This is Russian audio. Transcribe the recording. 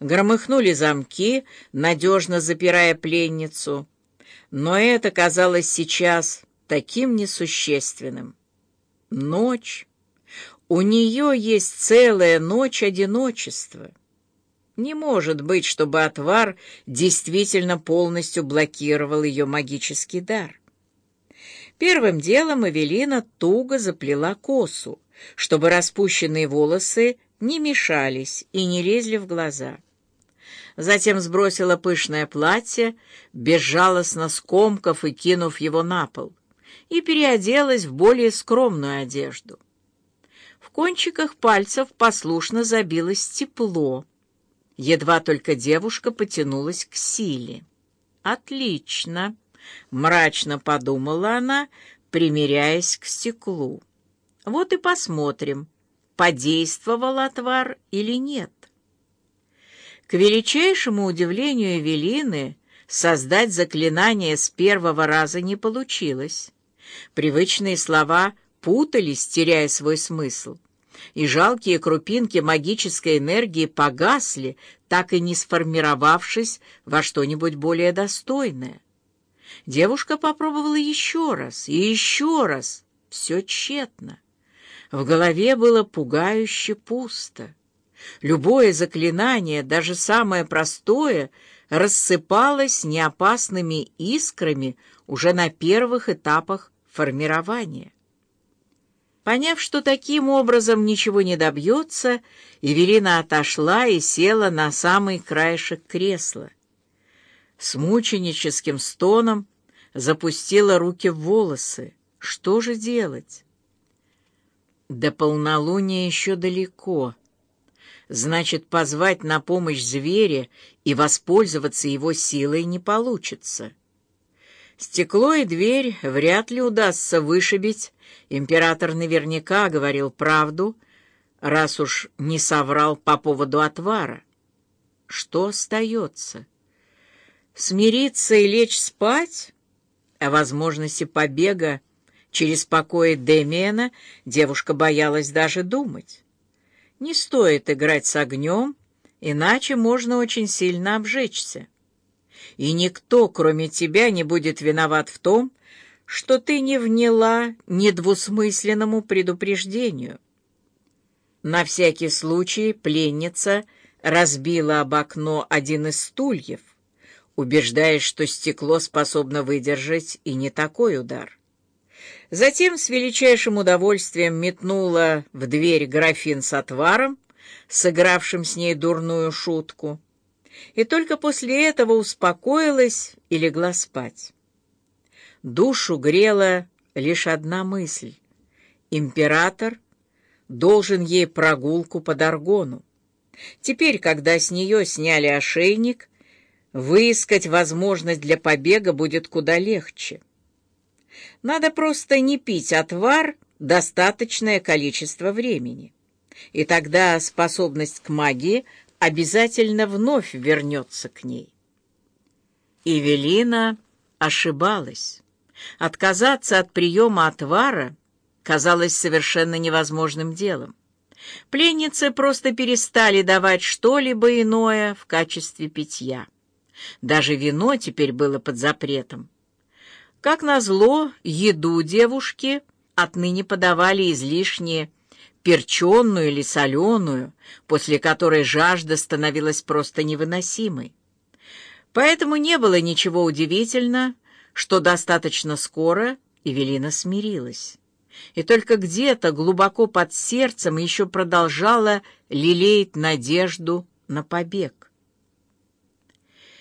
Громыхнули замки, надежно запирая пленницу. Но это казалось сейчас таким несущественным. Ночь. У нее есть целая ночь одиночества. Не может быть, чтобы отвар действительно полностью блокировал ее магический дар. Первым делом Эвелина туго заплела косу, чтобы распущенные волосы не мешались и не лезли в глаза. Затем сбросила пышное платье, безжалостно скомкав и кинув его на пол, и переоделась в более скромную одежду. В кончиках пальцев послушно забилось тепло. Едва только девушка потянулась к силе. «Отлично!» — мрачно подумала она, примеряясь к стеклу. «Вот и посмотрим, подействовал отвар или нет». К величайшему удивлению Эвелины создать заклинание с первого раза не получилось. Привычные слова путались, теряя свой смысл, и жалкие крупинки магической энергии погасли, так и не сформировавшись во что-нибудь более достойное. Девушка попробовала еще раз и еще раз. Все тщетно. В голове было пугающе пусто. Любое заклинание, даже самое простое, рассыпалось неопасными искрами уже на первых этапах формирования. Поняв, что таким образом ничего не добьется, Эвелина отошла и села на самый краешек кресла. С мученическим стоном запустила руки в волосы. Что же делать? До полнолуния еще далеко. Значит, позвать на помощь зверя и воспользоваться его силой не получится. Стекло и дверь вряд ли удастся вышибить. Император наверняка говорил правду, раз уж не соврал по поводу отвара. Что остается? Смириться и лечь спать? О возможности побега через покои Демиена девушка боялась даже думать. Не стоит играть с огнем, иначе можно очень сильно обжечься и никто, кроме тебя, не будет виноват в том, что ты не вняла недвусмысленному предупреждению. На всякий случай пленница разбила об окно один из стульев, убеждаясь, что стекло способно выдержать и не такой удар. Затем с величайшим удовольствием метнула в дверь графин с отваром, сыгравшим с ней дурную шутку, и только после этого успокоилась и легла спать. Душу грела лишь одна мысль. Император должен ей прогулку по Даргону. Теперь, когда с нее сняли ошейник, выискать возможность для побега будет куда легче. Надо просто не пить отвар достаточное количество времени, и тогда способность к магии обязательно вновь вернется к ней. Эвелина ошибалась. Отказаться от приема отвара казалось совершенно невозможным делом. Пленницы просто перестали давать что-либо иное в качестве питья. Даже вино теперь было под запретом. Как назло, еду девушки отныне подавали излишне перченную или соленую, после которой жажда становилась просто невыносимой. Поэтому не было ничего удивительно, что достаточно скоро Эвелина смирилась. И только где-то глубоко под сердцем еще продолжала лелеять надежду на побег.